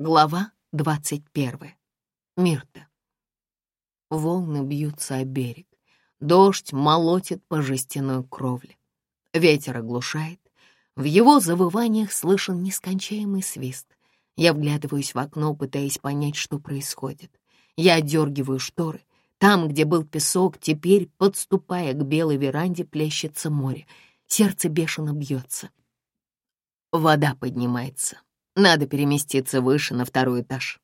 Глава двадцать первая. Мирта. Волны бьются о берег. Дождь молотит по жестяной кровле. Ветер оглушает. В его завываниях слышен нескончаемый свист. Я вглядываюсь в окно, пытаясь понять, что происходит. Я отдергиваю шторы. Там, где был песок, теперь, подступая к белой веранде, плещется море. Сердце бешено бьется. Вода поднимается. Надо переместиться выше, на второй этаж.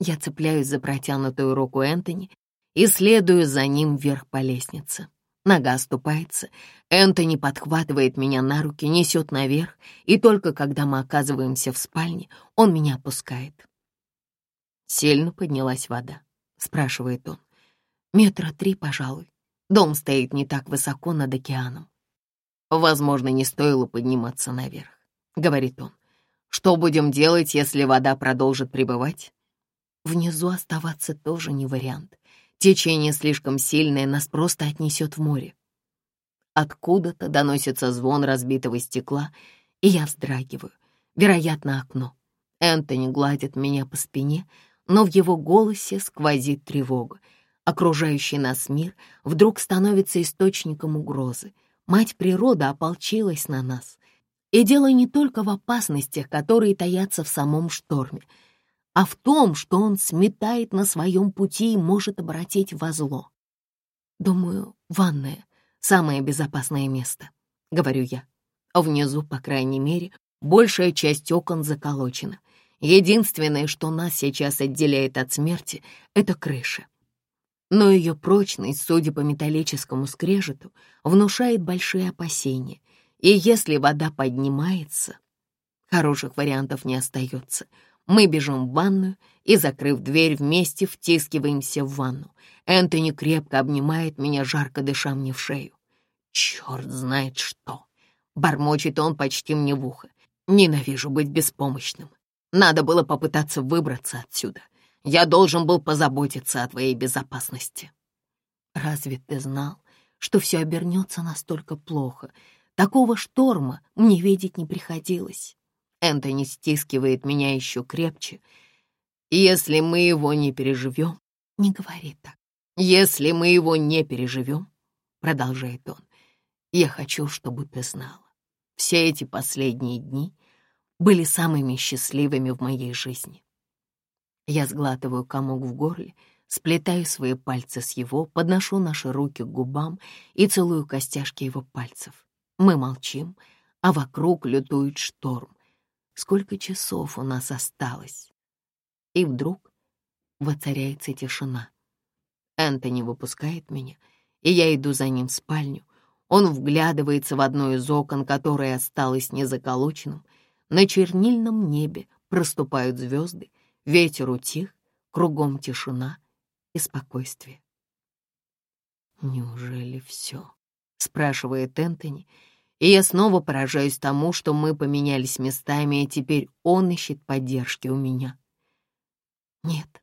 Я цепляюсь за протянутую руку Энтони и следую за ним вверх по лестнице. Нога оступается, Энтони подхватывает меня на руки, несет наверх, и только когда мы оказываемся в спальне, он меня опускает. «Сильно поднялась вода?» — спрашивает он. «Метра три, пожалуй. Дом стоит не так высоко над океаном. Возможно, не стоило подниматься наверх», — говорит он. Что будем делать, если вода продолжит прибывать? Внизу оставаться тоже не вариант. Течение слишком сильное, нас просто отнесет в море. Откуда-то доносится звон разбитого стекла, и я вздрагиваю. Вероятно, окно. Энтони гладит меня по спине, но в его голосе сквозит тревога. Окружающий нас мир вдруг становится источником угрозы. Мать природа ополчилась на нас. И дело не только в опасностях, которые таятся в самом шторме, а в том, что он сметает на своем пути и может обратить во зло. Думаю, ванная — самое безопасное место, — говорю я. Внизу, по крайней мере, большая часть окон заколочена. Единственное, что нас сейчас отделяет от смерти, — это крыша. Но ее прочность, судя по металлическому скрежету, внушает большие опасения — и если вода поднимается, хороших вариантов не остается. Мы бежим в ванную и, закрыв дверь, вместе втискиваемся в ванну. Энтони крепко обнимает меня, жарко дыша мне в шею. Черт знает что. Бормочет он почти мне в ухо. Ненавижу быть беспомощным. Надо было попытаться выбраться отсюда. Я должен был позаботиться о твоей безопасности. Разве ты знал, что все обернется настолько плохо, Такого шторма мне видеть не приходилось. Энтони стискивает меня еще крепче. Если мы его не переживем, не говори так. Если мы его не переживем, продолжает он, я хочу, чтобы ты знала. Все эти последние дни были самыми счастливыми в моей жизни. Я сглатываю комок в горле, сплетаю свои пальцы с его, подношу наши руки к губам и целую костяшки его пальцев. Мы молчим, а вокруг лютует шторм. Сколько часов у нас осталось? И вдруг воцаряется тишина. Энтони выпускает меня, и я иду за ним в спальню. Он вглядывается в одно из окон, которое осталось незаколоченным. На чернильном небе проступают звезды, ветер утих, кругом тишина и спокойствие. «Неужели все?» — спрашивает Энтони, — и я снова поражаюсь тому, что мы поменялись местами, и теперь он ищет поддержки у меня. Нет,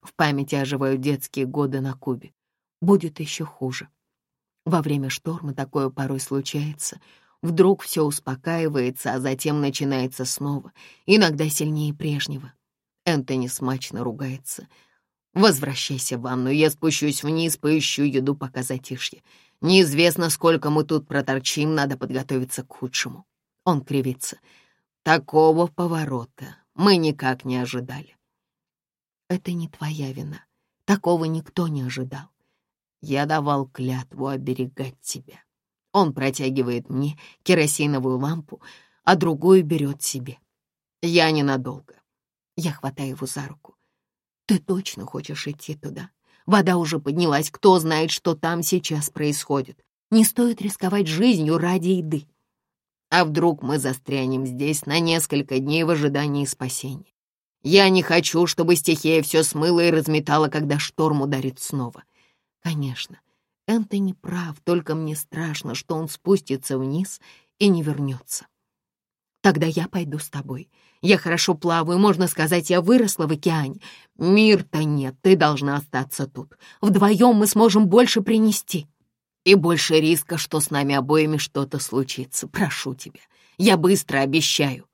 в памяти оживают детские годы на Кубе. Будет еще хуже. Во время шторма такое порой случается. Вдруг все успокаивается, а затем начинается снова, иногда сильнее прежнего. Энтони смачно ругается. «Возвращайся в ванну, я спущусь вниз, поищу еду, пока затишье. Неизвестно, сколько мы тут проторчим, надо подготовиться к худшему. Он кривится. Такого поворота мы никак не ожидали. Это не твоя вина. Такого никто не ожидал. Я давал клятву оберегать тебя. Он протягивает мне керосиновую лампу, а другую берет себе. Я ненадолго. Я хватаю его за руку. Ты точно хочешь идти туда? Вода уже поднялась, кто знает, что там сейчас происходит. Не стоит рисковать жизнью ради еды. А вдруг мы застрянем здесь на несколько дней в ожидании спасения? Я не хочу, чтобы стихия все смыла и разметала, когда шторм ударит снова. Конечно, Энтони прав, только мне страшно, что он спустится вниз и не вернется. Тогда я пойду с тобой. Я хорошо плаваю, можно сказать, я выросла в океане. Мир-то нет, ты должна остаться тут. Вдвоем мы сможем больше принести. И больше риска, что с нами обоими что-то случится. Прошу тебя, я быстро обещаю.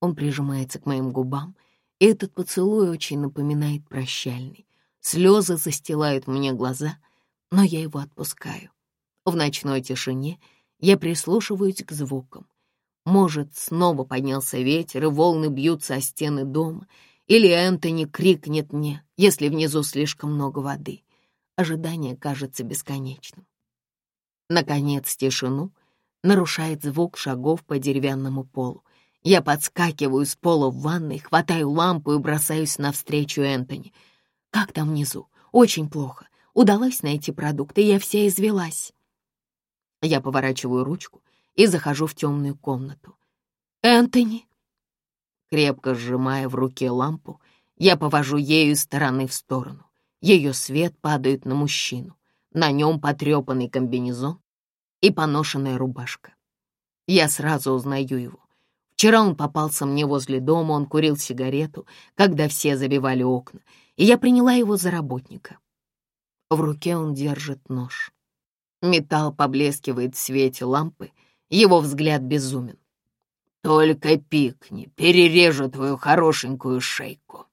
Он прижимается к моим губам, Этот поцелуй очень напоминает прощальный. Слезы застилают мне глаза, но я его отпускаю. В ночной тишине я прислушиваюсь к звукам. Может, снова поднялся ветер, и волны бьются о стены дома, или Энтони крикнет мне, если внизу слишком много воды. Ожидание кажется бесконечным. Наконец тишину нарушает звук шагов по деревянному полу. Я подскакиваю с пола в ванной, хватаю лампу и бросаюсь навстречу Энтони. «Как там внизу? Очень плохо. Удалось найти продукты, я вся извелась». Я поворачиваю ручку и захожу в темную комнату. «Энтони!» Крепко сжимая в руке лампу, я повожу ею из стороны в сторону. Ее свет падает на мужчину. На нем потрепанный комбинезон и поношенная рубашка. Я сразу узнаю его. Вчера он попался мне возле дома, он курил сигарету, когда все забивали окна, и я приняла его за работника. В руке он держит нож. Металл поблескивает в свете лампы, его взгляд безумен. «Только пикни, перережу твою хорошенькую шейку».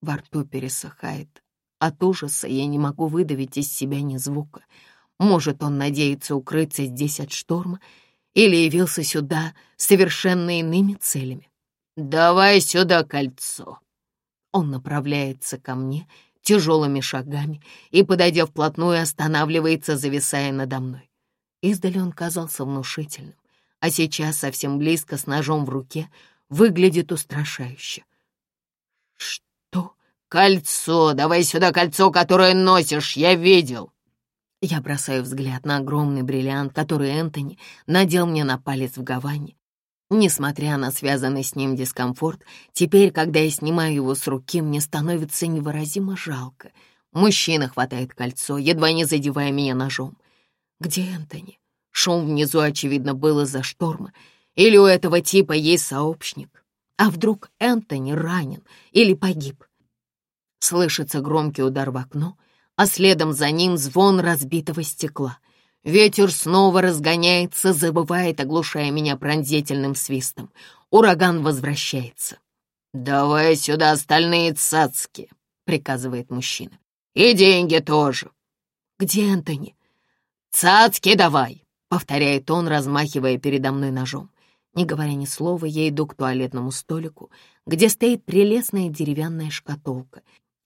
Во рту пересыхает. От ужаса я не могу выдавить из себя ни звука. Может, он надеется укрыться здесь от шторма или явился сюда совершенно иными целями. «Давай сюда кольцо». Он направляется ко мне тяжелыми шагами и, подойдя вплотную, останавливается, зависая надо мной. Издали он казался внушительным, а сейчас совсем близко с ножом в руке выглядит устрашающе. «Что?» «Кольцо! Давай сюда кольцо, которое носишь, я видел!» Я бросаю взгляд на огромный бриллиант, который Энтони надел мне на палец в Гаване. Несмотря на связанный с ним дискомфорт, теперь, когда я снимаю его с руки, мне становится невыразимо жалко. Мужчина хватает кольцо, едва не задевая меня ножом. Где Энтони? Шум внизу, очевидно, был из-за шторма. Или у этого типа есть сообщник? А вдруг Энтони ранен или погиб? Слышится громкий удар в окно — а следом за ним звон разбитого стекла. Ветер снова разгоняется, забывает, оглушая меня пронзительным свистом. Ураган возвращается. «Давай сюда остальные цацки», — приказывает мужчина. «И деньги тоже». «Где Энтони?» «Цацки давай», — повторяет он, размахивая передо мной ножом. Не говоря ни слова, я иду к туалетному столику, где стоит прелестная деревянная шкатулка,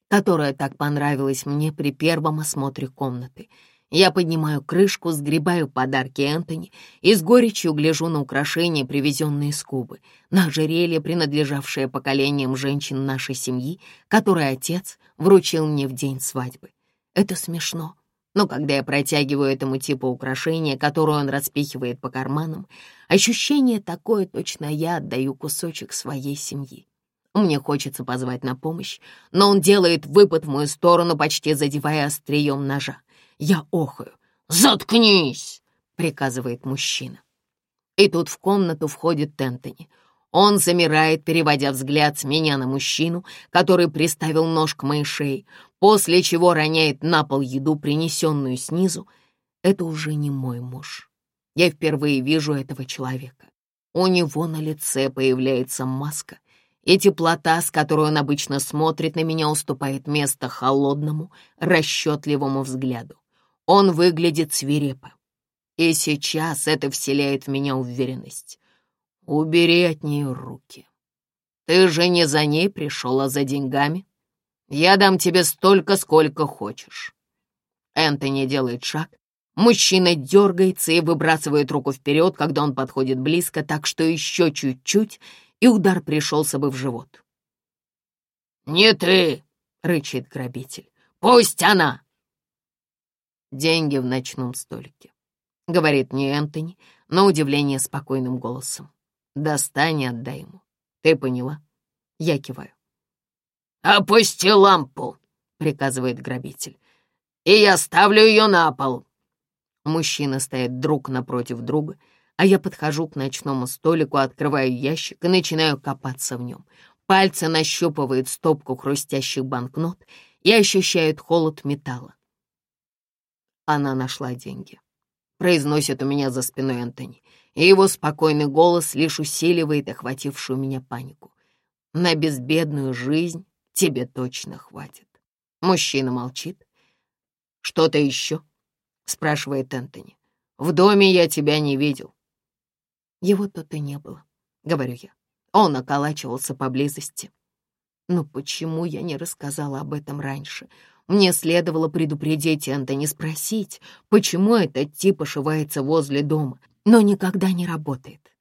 которая так понравилась мне при первом осмотре комнаты. Я поднимаю крышку, сгребаю подарки Энтони и с горечью гляжу на украшения, привезенные из Кубы, на ожерелье, принадлежавшее поколениям женщин нашей семьи, которое отец вручил мне в день свадьбы. Это смешно, но когда я протягиваю этому типу украшения, которое он распихивает по карманам, ощущение такое, точно я отдаю кусочек своей семьи. Мне хочется позвать на помощь, но он делает выпад в мою сторону, почти задевая острием ножа. Я охаю. «Заткнись!» — приказывает мужчина. И тут в комнату входит Тентони. Он замирает, переводя взгляд с меня на мужчину, который приставил нож к моей шее, после чего роняет на пол еду, принесенную снизу. Это уже не мой муж. Я впервые вижу этого человека. У него на лице появляется маска, и теплота, с которой он обычно смотрит на меня, уступает место холодному, расчетливому взгляду. Он выглядит свирепо. И сейчас это вселяет в меня уверенность. Убери от нее руки. Ты же не за ней пришел, а за деньгами. Я дам тебе столько, сколько хочешь. Энтони делает шаг. Мужчина дергается и выбрасывает руку вперед, когда он подходит близко, так что еще чуть-чуть, и удар пришелся бы в живот. «Не ты!» — рычит грабитель. «Пусть она!» «Деньги в ночном столике», — говорит мне Энтони, на удивление спокойным голосом. «Достань и отдай ему. Ты поняла?» Я киваю. «Опусти лампу!» — приказывает грабитель. «И я ставлю ее на пол!» Мужчины стоят друг напротив друга, а я подхожу к ночному столику, открываю ящик и начинаю копаться в нем. Пальцы нащупывают стопку хрустящих банкнот и ощущают холод металла. Она нашла деньги. Произносит у меня за спиной Энтони, и его спокойный голос лишь усиливает охватившую меня панику. На безбедную жизнь тебе точно хватит. Мужчина молчит. «Что-то еще?» — спрашивает Энтони. «В доме я тебя не видел». Его тут и не было, говорю я. Он околачивался поблизости. Но почему я не рассказала об этом раньше? Мне следовало предупредить Энтони, спросить, почему этот тип ошивается возле дома, но никогда не работает.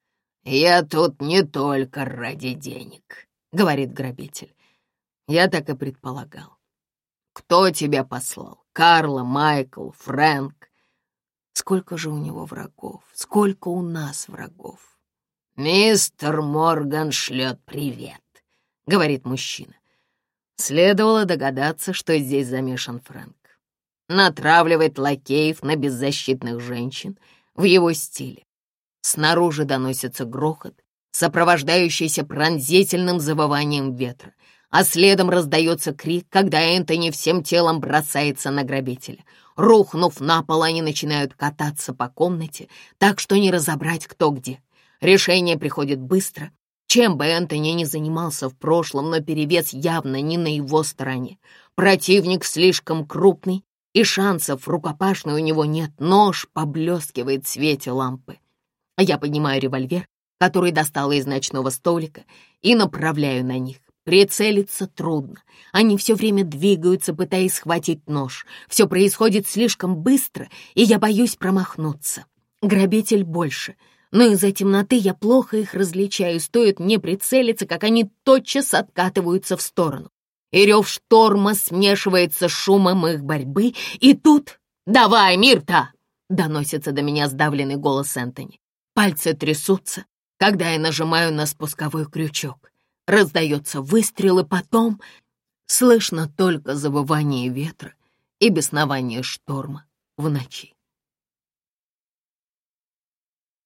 «Я тут не только ради денег», — говорит грабитель. Я так и предполагал. «Кто тебя послал? Карла, Майкл, Фрэнк?» Сколько же у него врагов, сколько у нас врагов. «Мистер Морган шлет привет», — говорит мужчина. Следовало догадаться, что здесь замешан Фрэнк. Натравливает лакеев на беззащитных женщин в его стиле. Снаружи доносится грохот, сопровождающийся пронзительным завыванием ветра, а следом раздается крик, когда Энтони всем телом бросается на грабителя. Рухнув на пол, они начинают кататься по комнате, так что не разобрать, кто где. Решение приходит быстро. Чем бы Энтони ни занимался в прошлом, но перевес явно не на его стороне. Противник слишком крупный, и шансов рукопашной у него нет. Нож поблескивает в свете лампы. Я поднимаю револьвер, который достала из ночного столика, и направляю на них. Прицелиться трудно. Они все время двигаются, пытаясь схватить нож. Все происходит слишком быстро, и я боюсь промахнуться. Грабитель больше, но из-за темноты я плохо их различаю. Стоит мне прицелиться, как они тотчас откатываются в сторону. И рев шторма смешивается с шумом их борьбы, и тут... «Давай, Мирта!» — доносится до меня сдавленный голос Энтони. Пальцы трясутся, когда я нажимаю на спусковой крючок. Раздается выстрел, и потом слышно только завывание ветра и беснование шторма в ночи.